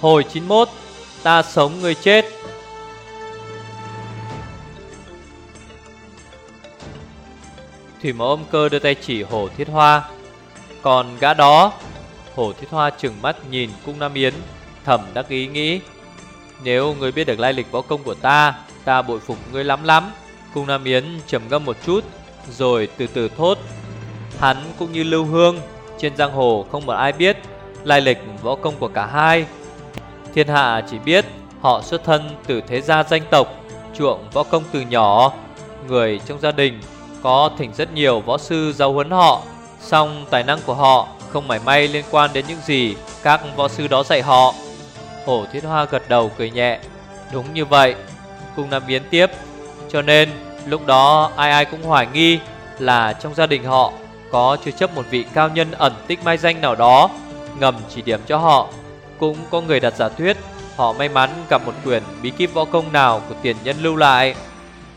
Hồi 91 Ta sống người chết. Thủy mẫu âm cơ đưa tay chỉ Hồ Thiết Hoa. Còn gã đó, Hồ Thiết Hoa trừng mắt nhìn cung Nam Yến, Thầm đắc ý nghĩ, Nếu người biết được lai lịch võ công của ta Ta bội phục ngươi lắm lắm. Cung Nam Yến trầm ngâm một chút, Rồi từ từ thốt, Hắn cũng như Lưu Hương, Trên giang hồ không một ai biết, Lai lịch võ công của cả hai Thiên hạ chỉ biết Họ xuất thân từ thế gia danh tộc, Chuộng võ công từ nhỏ. Người trong gia đình Có thỉnh rất nhiều võ sư giáo huấn họ, Song tài năng của họ Không mảy may liên quan đến những gì Các võ sư đó dạy họ. Hổ thiết hoa gật đầu cười nhẹ, Đúng như vậy Cung Nam biến tiếp. Cho nên, lúc đó ai ai cũng hoài nghi Là trong gia đình họ Có chưa chấp một vị cao nhân ẩn tích mai danh nào đó, Ngầm chỉ điểm cho họ. Cũng có người đặt giả thuyết, Họ may mắn gặp một quyển bí kíp võ công nào của tiền nhân lưu lại.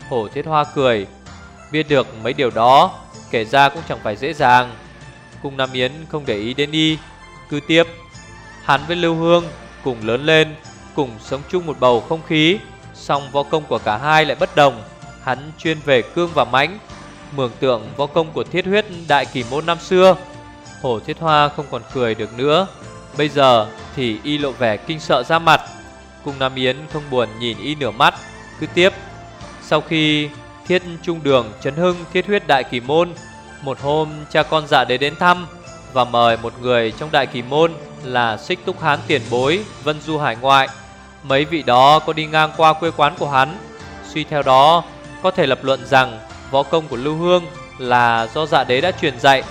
Hổ thiết hoa cười, Biết được mấy điều đó, Kể ra cũng chẳng phải dễ dàng. Cung Nam Yến không để ý đến y, Cứ tiếp. Hắn với Lưu Hương cùng lớn lên, Cùng sống chung một bầu không khí, Song võ công của cả hai lại bất đồng. Hắn chuyên về cương và mãnh, Mường tượng võ công của thiết huyết đại kỳ môn năm xưa. Hổ thiết hoa không còn cười được nữa. Bây giờ thì y lộ vẻ kinh sợ ra mặt. Cung Nam Yến không buồn nhìn y nửa mắt. Cứ tiếp, Sau khi thiết trung đường chấn hưng thiết huyết đại kỳ môn, Một hôm cha con dạ đế đến thăm Và mời một người trong đại kỳ môn Là xích túc hán tiền bối Vân Du hải ngoại. Mấy vị đó có đi ngang qua quê quán của hắn. Suy theo đó, Có thể lập luận rằng Võ công của Lưu Hương Là do dạ đế đã truyền dạy,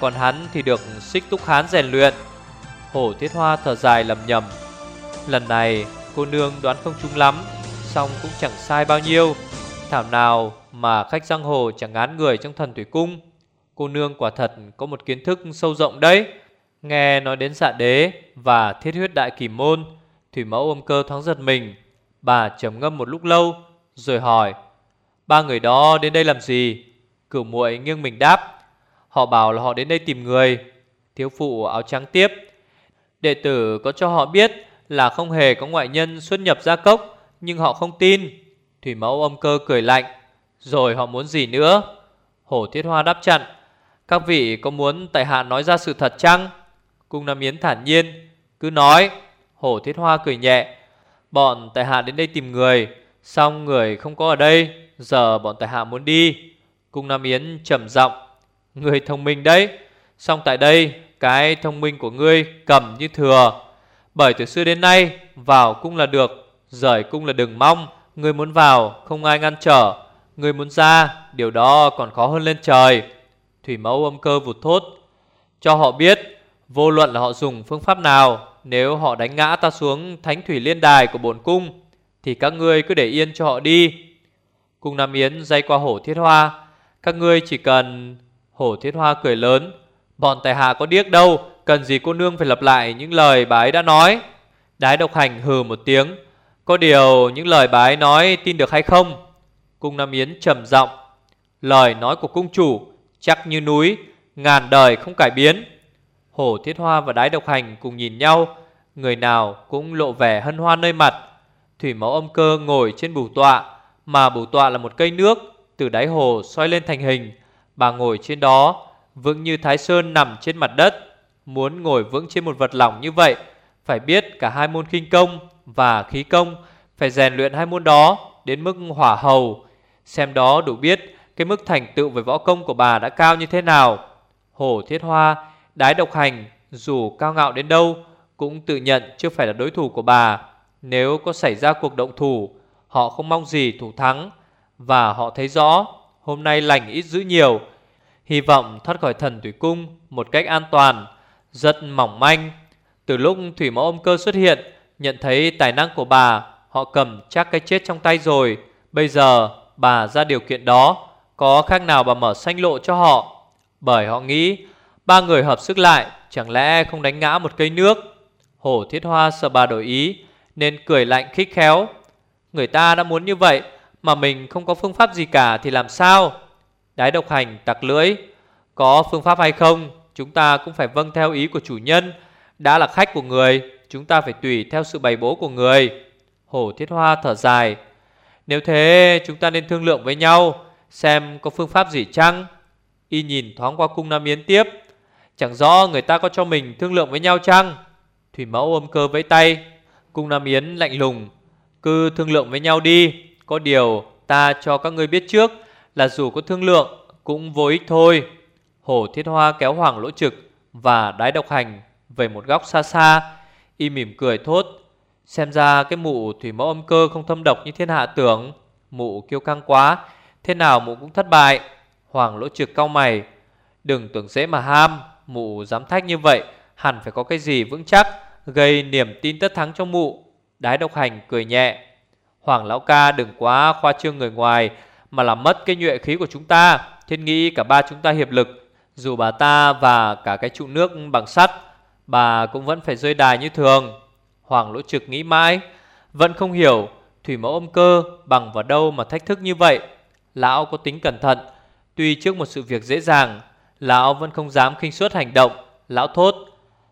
Còn hắn thì được xích túc hán rèn luyện. Hổ thiết hoa thở dài lầm nhầm. Lần này, cô nương đoán không trúng lắm Xong cũng chẳng sai bao nhiêu. Thảo nào mà khách giang hồ chẳng ngán người trong thần thủy cung. Cô nương quả thật có một kiến thức sâu rộng đấy. Nghe nói đến dạ đế và thiết huyết đại kỳ môn, Thủy mẫu ôm cơ thoáng giật mình. Bà trầm ngâm một lúc lâu, Rồi hỏi, Ba người đó đến đây làm gì? Cửu muội nghiêng mình đáp, Họ bảo là họ đến đây tìm người. Thiếu phụ áo trắng tiếp Đệ tử có cho họ biết là không hề có ngoại nhân xuất nhập gia cốc, Nhưng họ không tin. Thủy mẫu âm cơ cười lạnh, Rồi họ muốn gì nữa? Hổ thiết hoa đáp chặn, Các vị có muốn tại hạ nói ra sự thật chăng? Cung Nam Yến thản nhiên, Cứ nói. Hổ thiết hoa cười nhẹ, Bọn tại hạ đến đây tìm người Xong người không có ở đây? Giờ bọn tại hạ muốn đi. Cung Nam Yến trầm giọng, Người thông minh đấy Xong tại đây cái thông minh của ngươi cầm như thừa. Bởi từ xưa đến nay, Vào cung là được, Rời cung là đừng mong. Ngươi muốn vào, không ai ngăn trở. Ngươi muốn ra, Điều đó còn khó hơn lên trời. Thủy mẫu âm cơ vụt thốt, Cho họ biết, Vô luận là họ dùng phương pháp nào, Nếu họ đánh ngã ta xuống thánh thủy liên đài của bổn cung, Thì các ngươi cứ để yên cho họ đi. Cung Nam Yến dây qua hổ thiết hoa, Các ngươi chỉ cần, Hổ thiết hoa cười lớn Bọn tài hạ có điếc đâu, Cần gì cô nương phải lặp lại những lời bà ấy đã nói. Đái độc hành hừ một tiếng, Có điều những lời bà ấy nói tin được hay không? Cung Nam Yến trầm giọng, Lời nói của cung chủ Chắc như núi, Ngàn đời không cải biến. Hổ Thiết Hoa và Đái Độc Hành cùng nhìn nhau, Người nào cũng lộ vẻ hân hoan nơi mặt. Thủy máu âm cơ ngồi trên bù tọa, Mà bù tọa là một cây nước, Từ đáy hồ xoay lên thành hình. Bà ngồi trên đó Vững như Thái Sơn nằm trên mặt đất Muốn ngồi vững trên một vật lỏng như vậy Phải biết cả hai môn kinh công và khí công Phải rèn luyện hai môn đó đến mức hỏa hầu. Xem đó đủ biết cái mức thành tựu về võ công của bà đã cao như thế nào. Hổ thiết hoa, đái độc hành Dù cao ngạo đến đâu Cũng tự nhận chưa phải là đối thủ của bà. Nếu có xảy ra cuộc động thủ Họ không mong gì thủ thắng. Và họ thấy rõ Hôm nay lành ít dữ nhiều Hy vọng thoát khỏi thần thủy cung một cách an toàn, Rất mỏng manh. Từ lúc thủy mẫu ôm cơ xuất hiện, Nhận thấy tài năng của bà, Họ cầm chắc cái chết trong tay rồi. Bây giờ bà ra điều kiện đó, Có khác nào bà mở xanh lộ cho họ? Bởi họ nghĩ, Ba người hợp sức lại, Chẳng lẽ không đánh ngã một cây nước? Hổ thiết hoa sợ bà đổi ý, Nên cười lạnh khích khéo. Người ta đã muốn như vậy, Mà mình không có phương pháp gì cả thì làm sao? Đái độc hành tặc lưỡi, Có phương pháp hay không, Chúng ta cũng phải vâng theo ý của chủ nhân. Đã là khách của người, Chúng ta phải tùy theo sự bày bố của người. Hổ Thiết Hoa thở dài. Nếu thế, chúng ta nên thương lượng với nhau, Xem có phương pháp gì chăng. Y nhìn thoáng qua cung Nam Yến tiếp. Chẳng rõ người ta có cho mình thương lượng với nhau chăng? Thủy mẫu ôm cơ với tay. Cung Nam Yến lạnh lùng. Cứ thương lượng với nhau đi, Có điều ta cho các ngươi biết trước. Là dù có thương lượng, cũng vô ích thôi. Hổ Thiết Hoa kéo Hoàng Lỗ Trực Và đái độc hành về một góc xa xa, Y mỉm cười thốt, Xem ra cái mụ thủy mẫu âm cơ không thâm độc như thiên hạ tưởng, Mụ kiêu căng quá, Thế nào mụ cũng thất bại. Hoàng lỗ trực cau mày, Đừng tưởng dễ mà ham, Mụ dám thách như vậy, Hẳn phải có cái gì vững chắc, Gây niềm tin tất thắng cho mụ. Đái độc hành cười nhẹ, Hoàng lão ca đừng quá khoa trương người ngoài mà làm mất cái nhuệ khí của chúng ta. Thiên nghĩ cả ba chúng ta hiệp lực. Dù bà ta và cả cái trụ nước bằng sắt Bà cũng vẫn phải rơi đài như thường. Hoàng lỗ trực nghĩ mãi Vẫn không hiểu Thủy mẫu ôm cơ bằng vào đâu mà thách thức như vậy. Lão có tính cẩn thận Tuy trước một sự việc dễ dàng Lão vẫn không dám khinh suất hành động. Lão thốt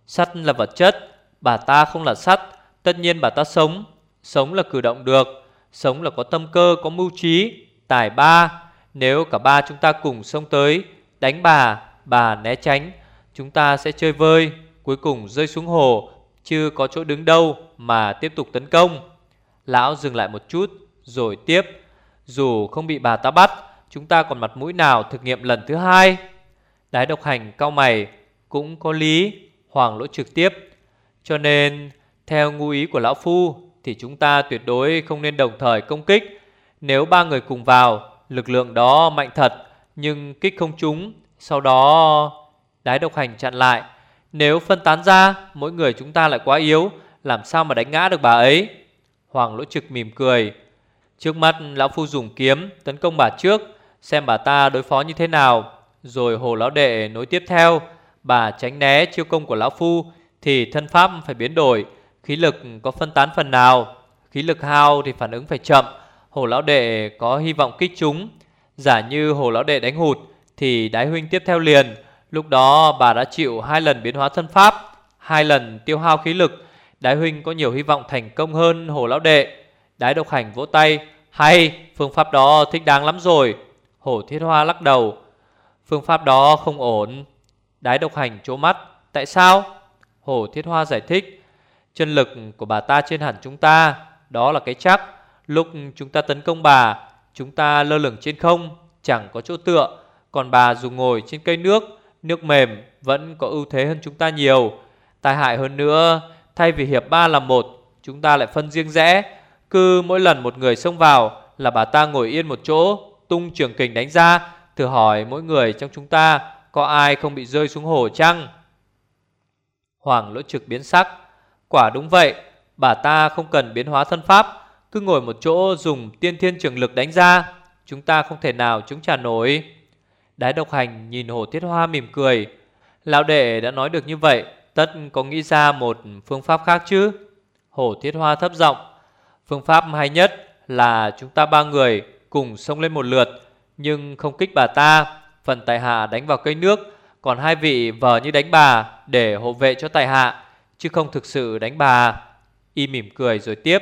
Sắt là vật chất Bà ta không là sắt Tất nhiên bà ta sống. Sống là cử động được Sống là có tâm cơ, có mưu trí. Tài ba. Nếu cả ba chúng ta cùng xông tới Đánh bà, bà né tránh Chúng ta sẽ chơi vơi Cuối cùng rơi xuống hồ chưa có chỗ đứng đâu mà tiếp tục tấn công. Lão dừng lại một chút Rồi tiếp. Dù không bị bà ta bắt Chúng ta còn mặt mũi nào thực nghiệm lần thứ hai? Đái độc hành cao mày Cũng có lý Hoàng lỗ trực tiếp. Cho nên theo ngu ý của Lão Phu Thì chúng ta tuyệt đối không nên đồng thời công kích nếu ba người cùng vào, Lực lượng đó mạnh thật, Nhưng kích không trúng, Sau đó Đái độc hành chặn lại. Nếu phân tán ra, Mỗi người chúng ta lại quá yếu, Làm sao mà đánh ngã được bà ấy? Hoàng lỗ trực mỉm cười. Trước mắt, Lão Phu dùng kiếm, Tấn công bà trước, Xem bà ta đối phó như thế nào. Rồi hồ lão đệ nối tiếp theo, Bà tránh né chiêu công của lão phu, Thì thân pháp phải biến đổi, Khí lực có phân tán phần nào. Khí lực hao thì phản ứng phải chậm Hồ lão đệ có hy vọng kích chúng. Giả như hồ lão đệ đánh hụt, Thì đái huynh tiếp theo liền. Lúc đó bà đã chịu hai lần biến hóa thân pháp, Hai lần tiêu hao khí lực. Đái huynh có nhiều hy vọng thành công hơn hồ lão đệ. Đái độc hành vỗ tay, Hay, phương pháp đó thích đáng lắm rồi. Hồ thiết hoa lắc đầu, Phương pháp đó không ổn. Đái độc hành trố mắt, Tại sao? Hồ thiết hoa giải thích, Chân lực của bà ta trên hẳn chúng ta, Đó là cái chắc. Lúc chúng ta tấn công bà, Chúng ta lơ lửng trên không, Chẳng có chỗ tựa. Còn bà dù ngồi trên cây nước Nước mềm vẫn có ưu thế hơn chúng ta nhiều. Tai hại hơn nữa, Thay vì hiệp ba làm một, Chúng ta lại phân riêng rẽ. Cứ mỗi lần một người xông vào Là bà ta ngồi yên một chỗ, tung trường kình đánh ra, Thử hỏi mỗi người trong chúng ta Có ai không bị rơi xuống hồ chăng? Hoàng lỗ trực biến sắc. Quả đúng vậy, Bà ta không cần biến hóa thân pháp cứ ngồi một chỗ dùng tiên thiên trường lực đánh ra Chúng ta không thể nào chúng trả nổi Đái độc hành nhìn hồ thiết hoa mỉm cười Lão đệ đã nói được như vậy Tất có nghĩ ra một phương pháp khác chứ Hồ thiết hoa thấp giọng Phương pháp hay nhất là chúng ta ba người cùng xông lên một lượt nhưng không kích bà ta. Phần tài hạ đánh vào cây nước, còn hai vị vờ như đánh bà để hộ vệ cho tài hạ, chứ không thực sự đánh bà. Y mỉm cười rồi tiếp.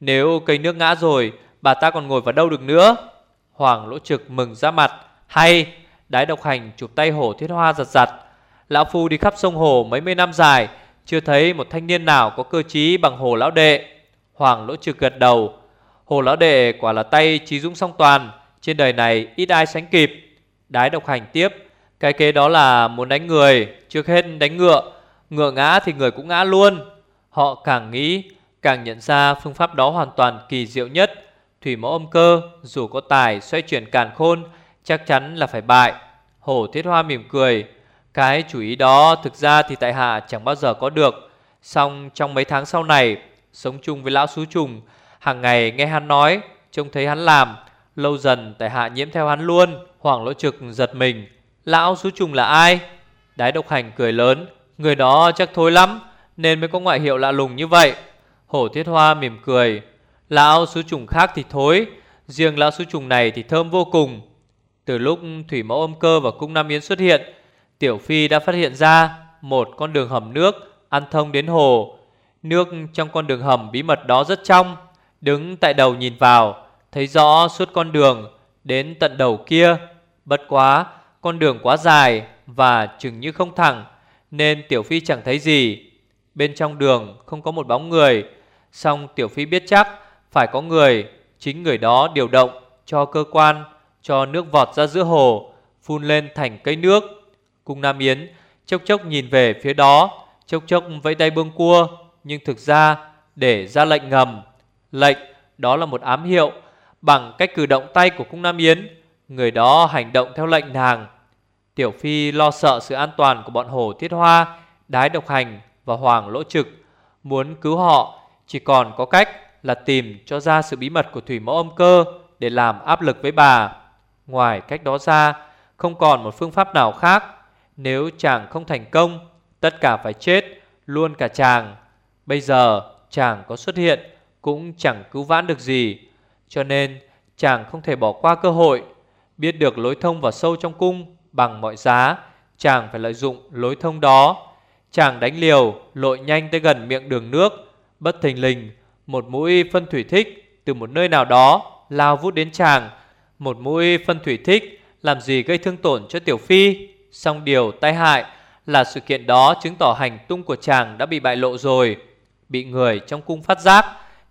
Nếu cây nước ngã rồi, bà ta còn ngồi vào đâu được nữa? Hoàng lỗ trực mừng ra mặt. Hay, đái độc hành chụp tay hổ thiết hoa giật giật. Lão Phu đi khắp sông hồ mấy mươi năm dài, chưa thấy một thanh niên nào có cơ trí bằng hồ lão đệ. Hoàng lỗ trực gật đầu. Hồ lão đệ quả là tay trí dũng song toàn Trên đời này ít ai sánh kịp Đái độc hành tiếp Cái kế đó là muốn đánh người Trước hết đánh ngựa Ngựa ngã thì người cũng ngã luôn Họ càng nghĩ càng nhận ra phương pháp đó hoàn toàn kỳ diệu nhất. Thủy mẫu âm cơ, Dù có tài, xoay chuyển càn khôn, Chắc chắn là phải bại. Hổ thiết hoa mỉm cười. Cái chủ ý đó thực ra thì tại hạ chẳng bao giờ có được. Xong trong mấy tháng sau này, Sống chung với lão xú trùng, Hàng ngày nghe hắn nói, Trông thấy hắn làm, Lâu dần tại hạ nhiễm theo hắn luôn Hoàng lỗ trực giật mình. Lão xú trùng là ai? Đái độc hành cười lớn. Người đó chắc thối lắm, Nên mới có ngoại hiệu lạ lùng như vậy. Hổ thiết hoa mỉm cười. Lão sứ trùng khác thì thối, Riêng lão sứ trùng này thì thơm vô cùng. Từ lúc Thủy Mẫu âm cơ và Cung Nam Yến xuất hiện, Tiểu Phi đã phát hiện ra Một con đường hầm nước Ăn thông đến hồ. Nước trong con đường hầm bí mật đó rất trong, Đứng tại đầu nhìn vào, Thấy rõ suốt con đường Đến tận đầu kia. Bất quá, con đường quá dài Và chừng như không thẳng, Nên Tiểu Phi chẳng thấy gì. Bên trong đường không có một bóng người Xong Tiểu Phi biết chắc Phải có người, Chính người đó điều động cho cơ quan, Cho nước vọt ra giữa hồ, Phun lên thành cây nước. Cung Nam Yến chốc chốc nhìn về phía đó, Chốc chốc vẫy tay bương cua, Nhưng thực ra để ra lệnh ngầm, Lệnh đó là một ám hiệu. Bằng cách cử động tay của cung Nam Yến, Người đó hành động theo lệnh nàng. Tiểu Phi lo sợ sự an toàn của bọn hồ thiết hoa, Đái độc hành và hoàng lỗ trực, Muốn cứu họ chỉ còn có cách là tìm cho ra sự bí mật của thủy mẫu âm cơ Để làm áp lực với bà. Ngoài cách đó ra, Không còn một phương pháp nào khác. Nếu chàng không thành công, Tất cả phải chết, Luôn cả chàng. Bây giờ, chàng có xuất hiện Cũng chẳng cứu vãn được gì. Cho nên, chàng không thể bỏ qua cơ hội. Biết được lối thông vào sâu trong cung Bằng mọi giá, Chàng phải lợi dụng lối thông đó. Chàng đánh liều, Lội nhanh tới gần miệng đường nước Bất thình lình, Một mũi phân thủy thích Từ một nơi nào đó Lao vút đến chàng Một mũi phân thủy thích Làm gì gây thương tổn cho Tiểu Phi. Song điều tai hại Là sự kiện đó chứng tỏ hành tung của chàng đã bị bại lộ rồi, Bị người trong cung phát giác.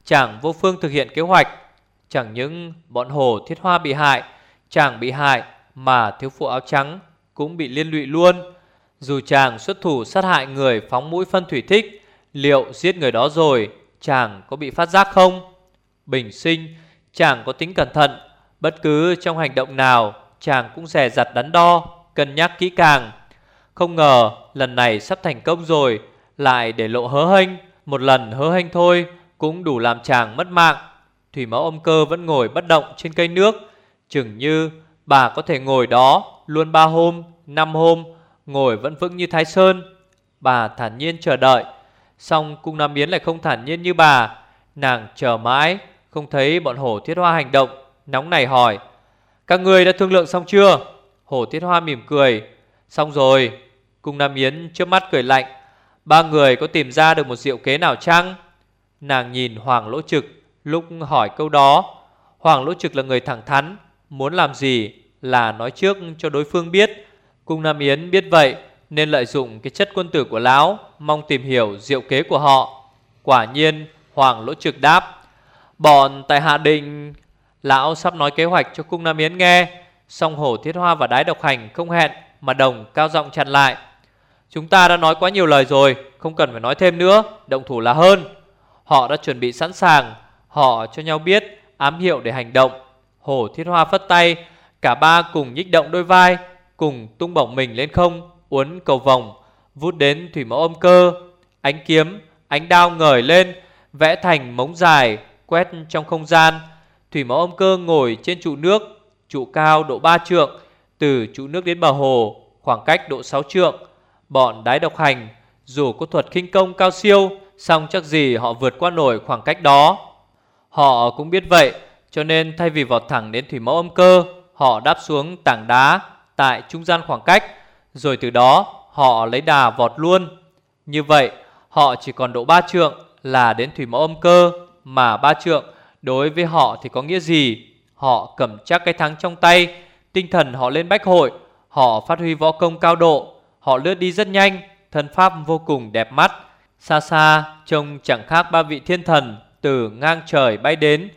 Chàng vô phương thực hiện kế hoạch. Chẳng những bọn hồ thiết hoa bị hại, Chàng bị hại Mà thiếu phụ áo trắng Cũng bị liên lụy luôn. Dù chàng xuất thủ sát hại người phóng mũi phân thủy thích Liệu giết người đó rồi Chàng có bị phát giác không? Bình sinh Chàng có tính cẩn thận. Bất cứ trong hành động nào Chàng cũng rè rặt đắn đo Cân nhắc kỹ càng. Không ngờ lần này sắp thành công rồi Lại để lộ hớ hênh. Một lần hớ hênh thôi Cũng đủ làm chàng mất mạng. Thủy mẫu âm cơ vẫn ngồi bất động trên cây nước. Chừng như bà có thể ngồi đó Luôn ba hôm, năm hôm Ngồi vẫn vững như Thái Sơn. Bà thản nhiên chờ đợi. Xong cung Nam Yến lại không thản nhiên như bà. Nàng chờ mãi, Không thấy bọn hổ thiết hoa hành động, Nóng này hỏi, Các người đã thương lượng xong chưa? Hổ thiết hoa mỉm cười, Xong rồi. Cung Nam Yến trước mắt cười lạnh, Ba người có tìm ra được một diệu kế nào chăng? Nàng nhìn Hoàng Lỗ Trực, Lúc hỏi câu đó. Hoàng Lỗ Trực là người thẳng thắn, Muốn làm gì là nói trước cho đối phương biết. Cung Nam Yến biết vậy nên lợi dụng cái chất quân tử của lão Mong tìm hiểu diệu kế của họ. Quả nhiên, Hoàng Lỗ Trực đáp, Bọn tại Hạ Định Lão sắp nói kế hoạch cho Cung Nam Yến nghe, Song Hổ Thiết Hoa và Đái Độc Hành không hẹn Mà đồng cao giọng chặn lại. Chúng ta đã nói quá nhiều lời rồi, Không cần phải nói thêm nữa, Động thủ là hơn. Họ đã chuẩn bị sẵn sàng, Họ cho nhau biết ám hiệu để hành động. Hổ Thiết Hoa phất tay, Cả ba cùng nhích động đôi vai, Cùng tung bổng mình lên không. Uốn cầu vòng Vút đến thủy mẫu âm cơ Ánh kiếm, ánh đao ngời lên Vẽ thành mống dài Quét trong không gian. Thủy mẫu âm cơ ngồi trên trụ nước Trụ cao độ 3 trượng Từ trụ nước đến bờ hồ Khoảng cách độ 6 trượng. Bọn đái độc hành Dù có thuật khinh công cao siêu song chắc gì họ vượt qua nổi khoảng cách đó. Họ cũng biết vậy Cho nên thay vì vọt thẳng đến thủy mẫu âm cơ Họ đáp xuống tảng đá Tại trung gian khoảng cách rồi từ đó, họ lấy đà vọt luôn. Như vậy, họ chỉ còn độ ba trượng Là đến thủy mẫu âm cơ, Mà ba trượng đối với họ thì có nghĩa gì? Họ cầm chắc cái thắng trong tay, Tinh thần họ lên bách hội, Họ phát huy võ công cao độ, Họ lướt đi rất nhanh, Thân pháp vô cùng đẹp mắt. Xa xa, trông chẳng khác ba vị thiên thần Từ ngang trời bay đến.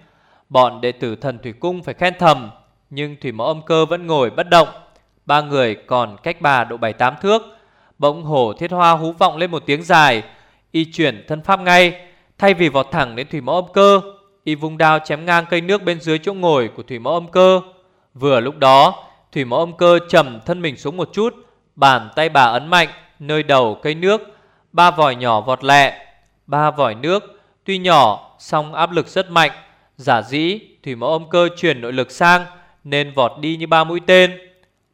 Bọn đệ tử thần thủy cung phải khen thầm, Nhưng thủy mẫu âm cơ vẫn ngồi bất động. Ba người còn cách bà độ 7-8 thước. Bỗng hổ thiết hoa hú vọng lên một tiếng dài, Y chuyển thân pháp ngay. Thay vì vọt thẳng đến thủy mẫu âm cơ, Y vung đao chém ngang cây nước bên dưới chỗ ngồi của thủy mẫu âm cơ. Vừa lúc đó, Thủy mẫu âm cơ trầm thân mình xuống một chút, Bàn tay bà ấn mạnh, Nơi đầu cây nước. Ba vòi nhỏ vọt lẹ, Ba vòi nước, Tuy nhỏ song áp lực rất mạnh. Giả dĩ, thủy mẫu âm cơ chuyển nội lực sang, Nên vọt đi như ba mũi tên.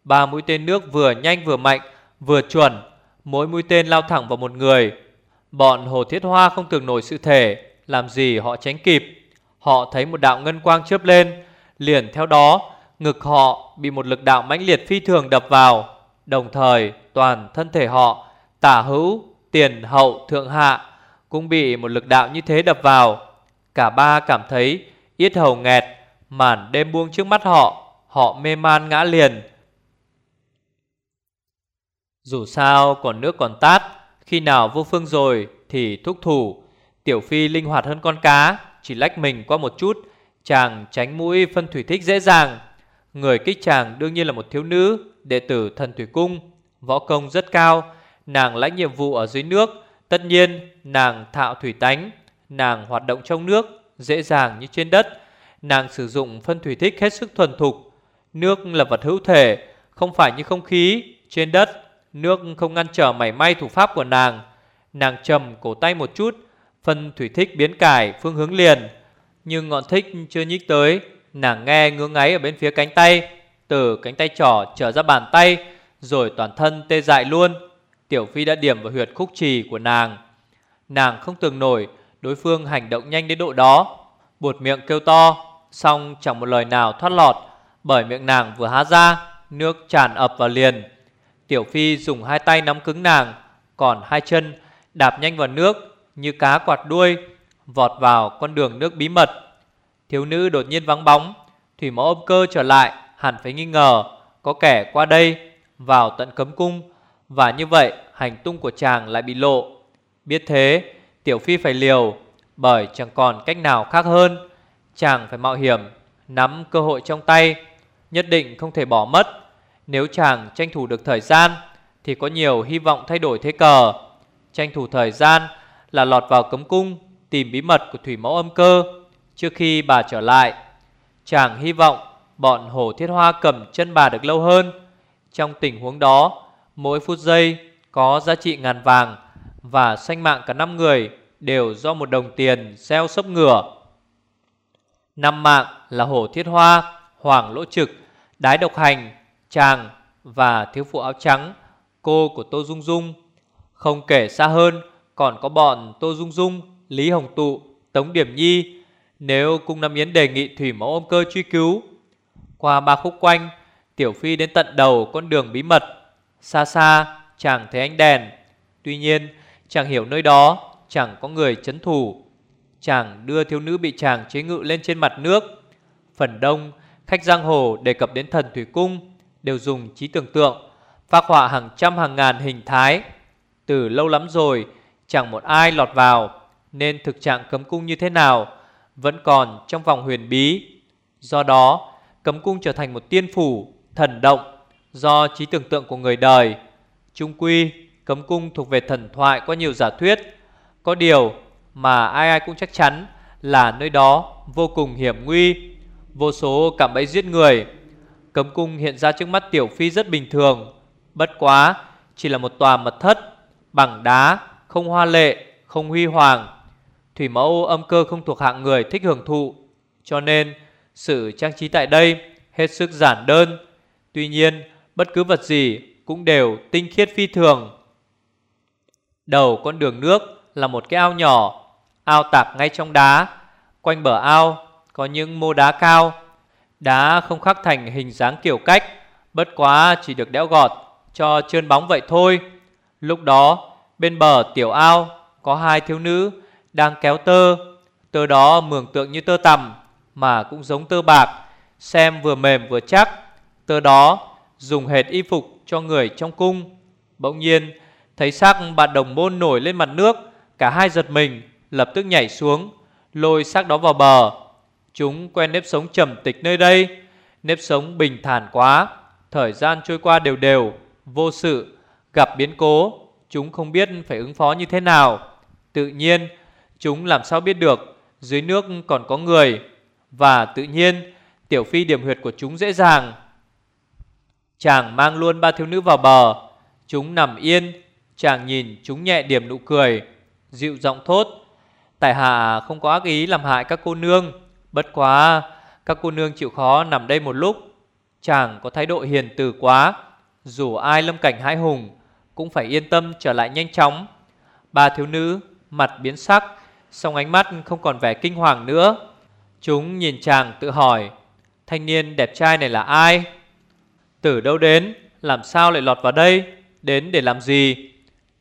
Ba mũi tên nước vừa nhanh vừa mạnh Vừa chuẩn Mỗi mũi tên lao thẳng vào một người Bọn hồ thiết hoa không tưởng nổi sự thể Làm gì họ tránh kịp Họ thấy một đạo ngân quang chớp lên Liền theo đó Ngực họ bị một lực đạo mãnh liệt phi thường đập vào Đồng thời toàn thân thể họ Tả hữu, tiền hậu, thượng hạ cũng bị một lực đạo như thế đập vào. Cả ba cảm thấy yết hầu nghẹt, màn đêm buông trước mắt họ, họ mê man ngã liền. Dù sao còn nước còn tát, khi nào vô phương rồi thì thúc thủ. Tiểu Phi linh hoạt hơn con cá, chỉ lách mình qua một chút, chàng tránh mũi phân thủy thích dễ dàng. Người kích chàng đương nhiên là một thiếu nữ, đệ tử thần thủy cung, võ công rất cao, nàng lãnh nhiệm vụ ở dưới nước, tất nhiên nàng thạo thủy tánh, nàng hoạt động trong nước dễ dàng như trên đất, nàng sử dụng phân thủy thích hết sức thuần thục. Nước là vật hữu thể, không phải như không khí trên đất, nước không ngăn trở mảy may thủ pháp của nàng. Nàng trầm cổ tay một chút, phân thủy thích biến cải phương hướng liền, nhưng ngọn thích chưa nhích tới, nàng nghe ngứa ngáy ở bên phía cánh tay, từ cánh tay trỏ trở ra bàn tay, rồi toàn thân tê dại luôn. Tiểu Phi đã điểm vào huyệt khúc trì của nàng. Nàng không tưởng nổi đối phương hành động nhanh đến độ đó, buột miệng kêu to, xong chẳng một lời nào thoát lọt, bởi miệng nàng vừa há ra, nước tràn ập vào liền. Tiểu Phi dùng hai tay nắm cứng nàng, còn hai chân đạp nhanh vào nước như cá quạt đuôi, vọt vào con đường nước bí mật. Thiếu nữ đột nhiên vắng bóng, thủy mẫu ôm cơ trở lại, hẳn phải nghi ngờ có kẻ qua đây vào tận cấm cung và như vậy hành tung của chàng lại bị lộ. Biết thế, Tiểu Phi phải liều, bởi chẳng còn cách nào khác hơn. Chàng phải mạo hiểm, nắm cơ hội trong tay, nhất định không thể bỏ mất. Nếu chàng tranh thủ được thời gian, thì có nhiều hy vọng thay đổi thế cờ. Tranh thủ thời gian là lọt vào cấm cung, tìm bí mật của thủy mẫu âm cơ trước khi bà trở lại. Chàng hy vọng bọn hổ thiết hoa cầm chân bà được lâu hơn. Trong tình huống đó, mỗi phút giây có giá trị ngàn vàng và sanh mạng cả năm người đều do một đồng tiền gieo sốc ngửa. Năm mạng là hổ thiết hoa, hoàng lỗ trực, đái độc hành, chàng và thiếu phụ áo trắng, cô của Tô Dung Dung. Không kể xa hơn, còn có bọn Tô Dung Dung, Lý Hồng Tụ, Tống Điểm Nhi. Nếu Cung Nam Yến đề nghị Thủy Mẫu ôm cơ truy cứu, qua ba khúc quanh, Tiểu Phi đến tận đầu con đường bí mật. Xa xa, chàng thấy ánh đèn. Tuy nhiên, chàng hiểu nơi đó chẳng có người chấn thủ. Chàng đưa thiếu nữ bị chàng chế ngự lên trên mặt nước. Phần đông, khách giang hồ đề cập đến thần thủy cung đều dùng trí tưởng tượng, phác họa hàng trăm hàng ngàn hình thái. Từ lâu lắm rồi, chẳng một ai lọt vào, nên thực trạng cấm cung như thế nào vẫn còn trong vòng huyền bí. Do đó, cấm cung trở thành một tiên phủ, thần động do trí tưởng tượng của người đời. Trung quy, cấm cung thuộc về thần thoại có nhiều giả thuyết. Có điều mà ai ai cũng chắc chắn là nơi đó vô cùng hiểm nguy, vô số cảm bẫy giết người. Cấm cung hiện ra trước mắt Tiểu Phi rất bình thường, bất quá chỉ là một tòa mật thất bằng đá, không hoa lệ, không huy hoàng. Thủy mẫu âm cơ không thuộc hạng người thích hưởng thụ, cho nên sự trang trí tại đây hết sức giản đơn. Tuy nhiên, bất cứ vật gì cũng đều tinh khiết phi thường. Đầu con đường nước là một cái ao nhỏ, ao tạc ngay trong đá. Quanh bờ ao có những mô đá cao. Đá không khắc thành hình dáng kiểu cách, bất quá chỉ được đẽo gọt cho trơn bóng vậy thôi. Lúc đó, bên bờ tiểu ao có hai thiếu nữ đang kéo tơ. Tơ đó mường tượng như tơ tằm mà cũng giống tơ bạc, xem vừa mềm vừa chắc. Tơ đó dùng hệt y phục cho người trong cung. Bỗng nhiên, thấy xác bạn đồng môn nổi lên mặt nước, cả hai giật mình, lập tức nhảy xuống, lôi xác đó vào bờ. Chúng quen nếp sống trầm tịch nơi đây, nếp sống bình thản quá, thời gian trôi qua đều đều, vô sự, gặp biến cố, chúng không biết phải ứng phó như thế nào. Tự nhiên, chúng làm sao biết được dưới nước còn có người. Và tự nhiên tiểu phi điểm huyệt của chúng dễ dàng. Chàng mang luôn ba thiếu nữ vào bờ, chúng nằm yên, chàng nhìn chúng nhẹ điểm nụ cười, dịu giọng thốt: "Tại hạ không có ác ý làm hại các cô nương, bất quá các cô nương chịu khó nằm đây một lúc." Chàng có thái độ hiền từ quá, dù ai lâm cảnh hãi hùng cũng phải yên tâm trở lại nhanh chóng. Ba thiếu nữ mặt biến sắc, song ánh mắt không còn vẻ kinh hoàng nữa. Chúng nhìn chàng tự hỏi, thanh niên đẹp trai này là ai? Từ đâu đến, làm sao lại lọt vào đây, đến để làm gì?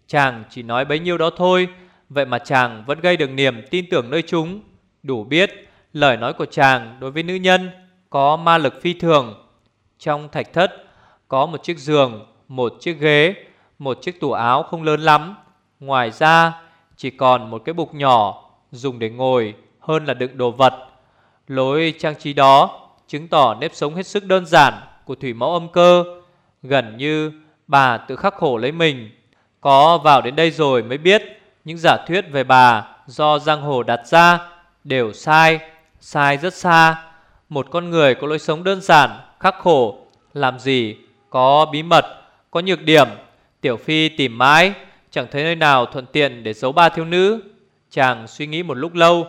Chàng chỉ nói bấy nhiêu đó thôi, Vậy mà chàng vẫn gây được niềm tin tưởng nơi chúng Đủ biết lời nói của chàng đối với nữ nhân Có ma lực phi thường. Trong thạch thất Có một chiếc giường, Một chiếc ghế, Một chiếc tủ áo không lớn lắm. Ngoài ra, chỉ còn một cái bục nhỏ Dùng để ngồi hơn là đựng đồ vật. Lối trang trí đó Chứng tỏ nếp sống hết sức đơn giản Của thủy mẫu âm cơ, Gần như bà tự khắc khổ lấy mình. Có vào đến đây rồi mới biết Những giả thuyết về bà Do giang hồ đặt ra Đều sai. Sai rất xa. Một con người có lối sống đơn giản, Khắc khổ, Làm gì Có bí mật, Có nhược điểm. Tiểu Phi tìm mãi, Chẳng thấy nơi nào thuận tiện để giấu ba thiếu nữ. Chàng suy nghĩ một lúc lâu,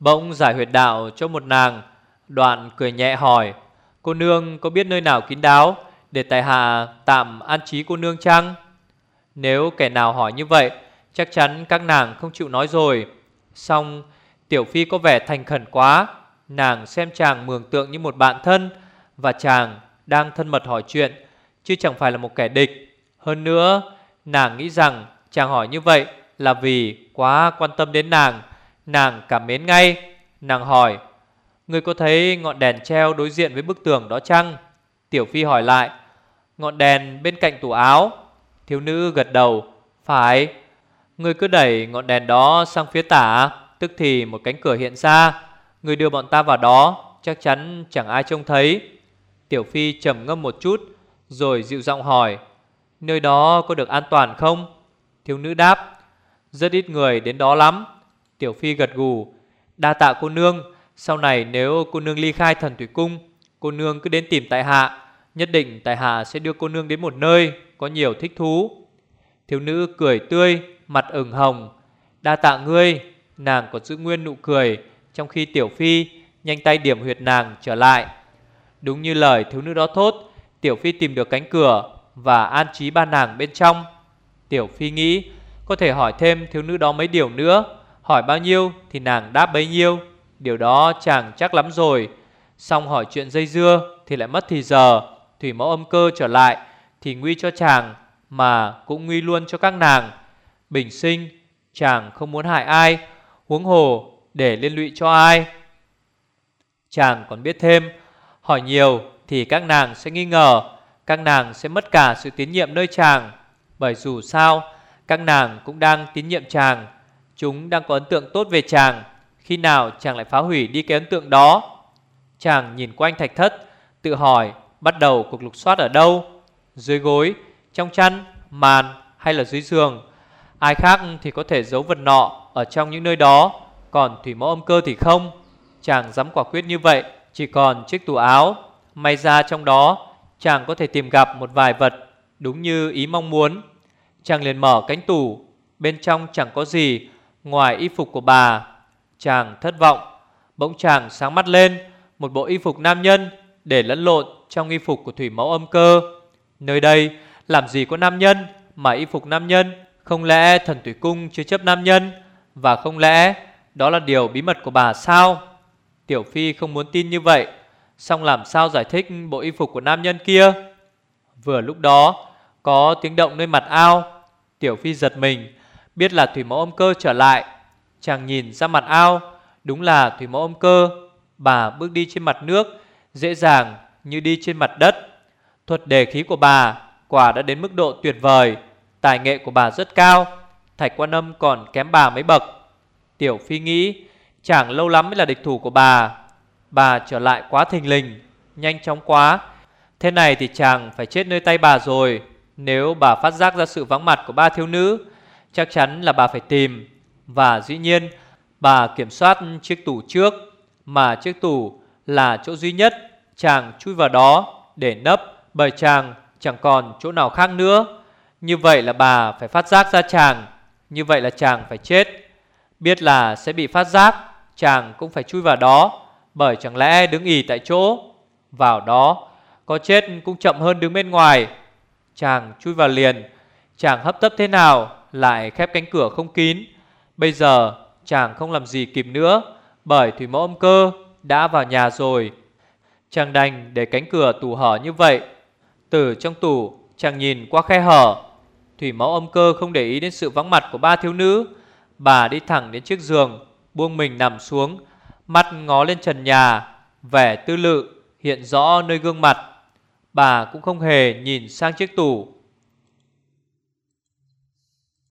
Bỗng giải huyệt đạo cho một nàng. Đoạn cười nhẹ hỏi, Cô nương có biết nơi nào kín đáo Để tại hạ tạm an trí cô nương chăng? Nếu kẻ nào hỏi như vậy, Chắc chắn các nàng không chịu nói rồi. Xong Tiểu Phi có vẻ thành khẩn quá. Nàng xem chàng mường tượng như một bạn thân Và chàng đang thân mật hỏi chuyện, Chứ chẳng phải là một kẻ địch. Hơn nữa, Nàng nghĩ rằng chàng hỏi như vậy Là vì quá quan tâm đến nàng. Nàng cảm mến ngay. Nàng hỏi Người có thấy ngọn đèn treo đối diện với bức tường đó chăng? Tiểu Phi hỏi lại, Ngọn đèn bên cạnh tủ áo. Thiếu nữ gật đầu, Phải. Người cứ đẩy ngọn đèn đó sang phía tả. Tức thì một cánh cửa hiện ra. Người đưa bọn ta vào đó, Chắc chắn chẳng ai trông thấy. Tiểu Phi trầm ngâm một chút, Rồi dịu giọng hỏi, Nơi đó có được an toàn không? Thiếu nữ đáp, Rất ít người đến đó lắm. Tiểu Phi gật gù, Đa tạ cô nương, Sau này nếu cô nương ly khai thần thủy cung, Cô nương cứ đến tìm tại hạ, Nhất định tại hạ sẽ đưa cô nương đến một nơi Có nhiều thích thú. Thiếu nữ cười tươi, Mặt ửng hồng, Đa tạ ngươi Nàng còn giữ nguyên nụ cười, Trong khi Tiểu Phi nhanh tay điểm huyệt nàng trở lại. Đúng như lời thiếu nữ đó thốt, Tiểu Phi tìm được cánh cửa Và an trí ba nàng bên trong. Tiểu Phi nghĩ, Có thể hỏi thêm thiếu nữ đó mấy điều nữa. Hỏi bao nhiêu thì nàng đáp bấy nhiêu. Điều đó chàng chắc lắm rồi. Xong hỏi chuyện dây dưa Thì lại mất thì giờ. Thủy mẫu âm cơ trở lại Thì nguy cho chàng Mà cũng nguy luôn cho các nàng. Bình sinh, Chàng không muốn hại ai. Huống hồ để liên lụy cho ai? Chàng còn biết thêm Hỏi nhiều thì các nàng sẽ nghi ngờ Các nàng sẽ mất cả sự tín nhiệm nơi chàng. Bởi dù sao Các nàng cũng đang tín nhiệm chàng. Chúng đang có ấn tượng tốt về chàng Khi nào chàng lại phá hủy đi cái ấn tượng đó? Chàng nhìn quanh thạch thất Tự hỏi bắt đầu cuộc lục soát ở đâu? Dưới gối, trong chăn, màn hay là dưới giường? Ai khác thì có thể giấu vật nọ Ở trong những nơi đó, Còn thủy mẫu âm cơ thì không. Chàng dám quả quyết như vậy, Chỉ còn chiếc tủ áo. May ra trong đó, Chàng có thể tìm gặp một vài vật Đúng như ý mong muốn. Chàng liền mở cánh tủ, Bên trong chẳng có gì, Ngoài y phục của bà. Chàng thất vọng, Bỗng chàng sáng mắt lên, Một bộ y phục nam nhân Để lẫn lộn trong y phục của thủy mẫu âm cơ. Nơi đây, làm gì có nam nhân Mà y phục nam nhân không lẽ thần thủy cung chưa chấp nam nhân? Và không lẽ đó là điều bí mật của bà sao? Tiểu Phi không muốn tin như vậy. Xong làm sao giải thích bộ y phục của nam nhân kia? Vừa lúc đó, Có tiếng động nơi mặt ao. Tiểu Phi giật mình, Biết là Thủy Mẫu Âm Cơ trở lại. Chàng nhìn ra mặt ao, Đúng là Thủy Mẫu Âm Cơ. Bà bước đi trên mặt nước, Dễ dàng như đi trên mặt đất. Thuật đề khí của bà Quả đã đến mức độ tuyệt vời. Tài nghệ của bà rất cao, Thạch quan âm còn kém bà mấy bậc. Tiểu Phi nghĩ Chẳng lâu lắm mới là địch thủ của bà. Bà trở lại quá thình lình, Nhanh chóng quá. Thế này thì chàng phải chết nơi tay bà rồi. Nếu bà phát giác ra sự vắng mặt của ba thiếu nữ, Chắc chắn là bà phải tìm. Và dĩ nhiên, Bà kiểm soát chiếc tủ trước, Mà chiếc tủ là chỗ duy nhất Chàng chui vào đó Để nấp, bởi chàng chẳng còn chỗ nào khác nữa. Như vậy là bà phải phát giác ra chàng, Như vậy là chàng phải chết. Biết là sẽ bị phát giác, Chàng cũng phải chui vào đó, Bởi chẳng lẽ đứng ì tại chỗ? Vào đó, Có chết cũng chậm hơn đứng bên ngoài. Chàng chui vào liền, Chàng hấp tấp thế nào Lại khép cánh cửa không kín. Bây giờ, chàng không làm gì kịp nữa, Bởi Thủy Mẫu âm cơ Đã vào nhà rồi. Chàng đành để cánh cửa tủ hở như vậy. Từ trong tủ Chàng nhìn qua khe hở. Thủy máu âm cơ không để ý đến sự vắng mặt của ba thiếu nữ. Bà đi thẳng đến chiếc giường, Buông mình nằm xuống, Mắt ngó lên trần nhà, Vẻ tư lự, hiện rõ nơi gương mặt. Bà cũng không hề nhìn sang chiếc tủ.